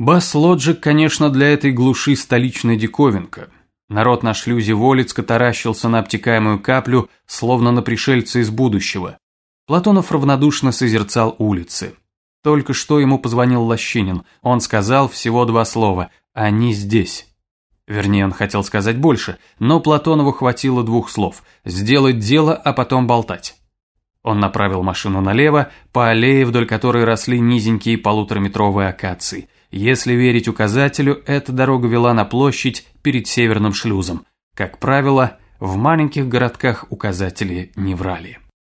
Бас-лоджик, конечно, для этой глуши столичная диковинка. Народ на шлюзе Волицка таращился на обтекаемую каплю, словно на пришельца из будущего. Платонов равнодушно созерцал улицы. Только что ему позвонил Лощинин. Он сказал всего два слова «Они здесь». Вернее, он хотел сказать больше, но Платонову хватило двух слов «сделать дело, а потом болтать». Он направил машину налево, по аллее, вдоль которой росли низенькие полутораметровые акации – если верить указателю, эта дорога вела на площадь перед северным шлюзом. Как правило, в маленьких городках указатели не врали.